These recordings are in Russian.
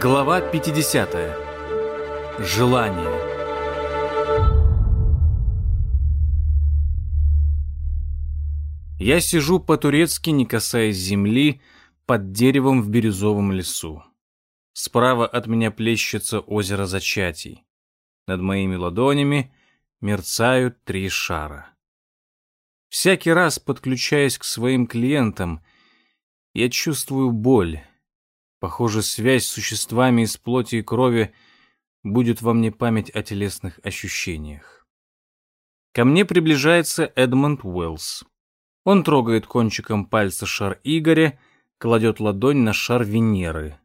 Глава 50. Желание. Я сижу по-турецки, не касаясь земли, под деревом в бирюзовом лесу. Справа от меня плещется озеро зачатий. Над моими ладонями мерцают три шара. Всякий раз, подключаясь к своим клиентам, я чувствую боль, Похоже, связь с существами из плоти и крови будет во мне память о телесных ощущениях. Ко мне приближается Эдмонд Уэллс. Он трогает кончиком пальца шар Игоря, кладет ладонь на шар Венеры.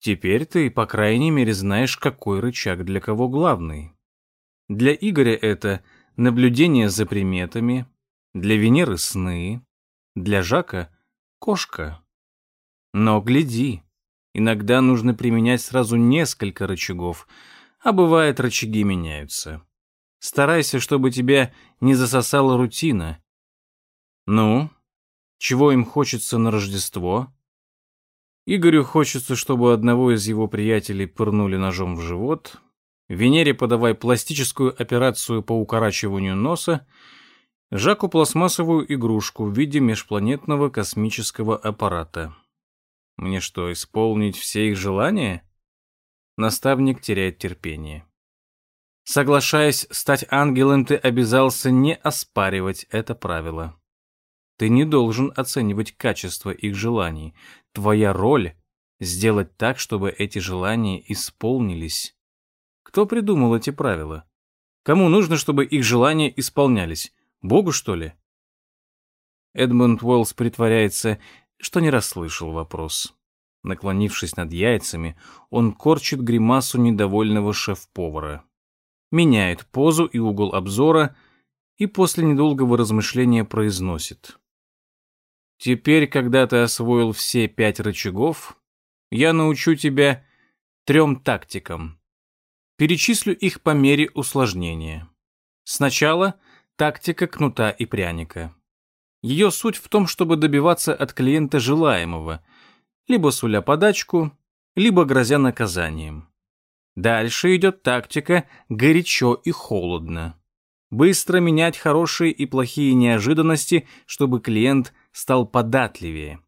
Теперь ты, по крайней мере, знаешь, какой рычаг для кого главный. Для Игоря это наблюдение за приметами, для Венеры сны, для Жака — кошка. Но гляди, иногда нужно применять сразу несколько рычагов, а бывает рычаги меняются. Старайся, чтобы тебя не засосала рутина. Ну, чего им хочется на Рождество? Игорю хочется, чтобы одного из его приятелей пырнули ножом в живот, Венере подавай пластическую операцию по укорачиванию носа, Жаку пластмассовую игрушку в виде межпланетного космического аппарата. Мне что, исполнить все их желания? Наставник теряет терпение. Соглашаясь стать ангелом, ты обязался не оспаривать это правило. Ты не должен оценивать качество их желаний. Твоя роль — сделать так, чтобы эти желания исполнились. Кто придумал эти правила? Кому нужно, чтобы их желания исполнялись? Богу, что ли? Эдмунд Уэллс притворяется, что не расслышал вопрос. Наклонившись над яйцами, он корчит гримасу недовольного шеф-повара. Меняет позу и угол обзора и после недолгого размышления произносит. «Теперь, когда ты освоил все пять рычагов, я научу тебя трем тактикам. Перечислю их по мере усложнения. Сначала тактика кнута и пряника. Ее суть в том, чтобы добиваться от клиента желаемого, либо суля подачку, либо грозя наказанием. Дальше идет тактика горячо и холодно. Быстро менять хорошие и плохие неожиданности, чтобы клиент стал податливее.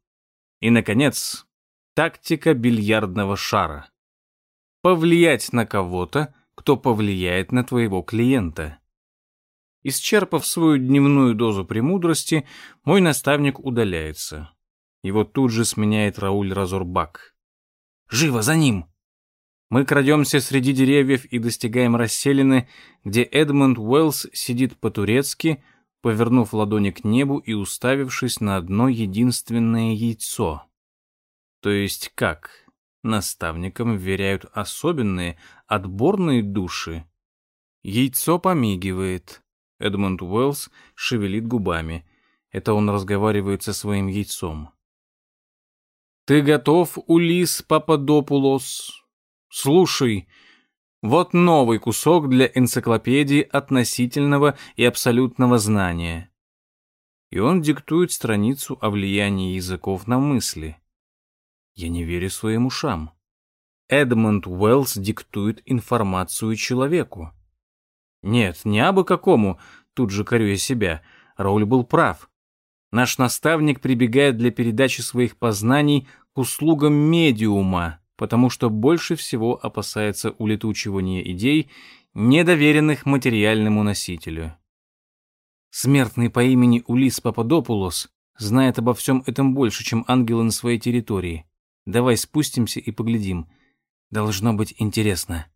И, наконец, тактика бильярдного шара. Повлиять на кого-то, кто повлияет на твоего клиента. Исчерпав свою дневную дозу премудрости, мой наставник удаляется. Его тут же сменяет Рауль Разорбак. «Живо, за ним!» Мы крадемся среди деревьев и достигаем расселины, где Эдмунд Уэллс сидит по-турецки, повернув ладони к небу и уставившись на одно единственное яйцо. То есть как? Наставникам вверяют особенные, отборные души. Яйцо помигивает. Эдмунд Уэллс шевелит губами. Это он разговаривает со своим яйцом. Ты готов, Улис Пападопулос? Слушай, вот новый кусок для энциклопедии относительного и абсолютного знания. И он диктует страницу о влиянии языков на мысли. Я не верю своим ушам. Эдмонд Уэллс диктует информацию человеку. Нет, не абы какому, тут же корю я себя. Рауль был прав. Наш наставник прибегает для передачи своих познаний к услугам медиума, потому что больше всего опасается улетучивания идей, недоверенных материальному носителю. Смертный по имени Улис Пападопулос знает обо всем этом больше, чем ангелы на своей территории. Давай спустимся и поглядим. Должно быть интересно.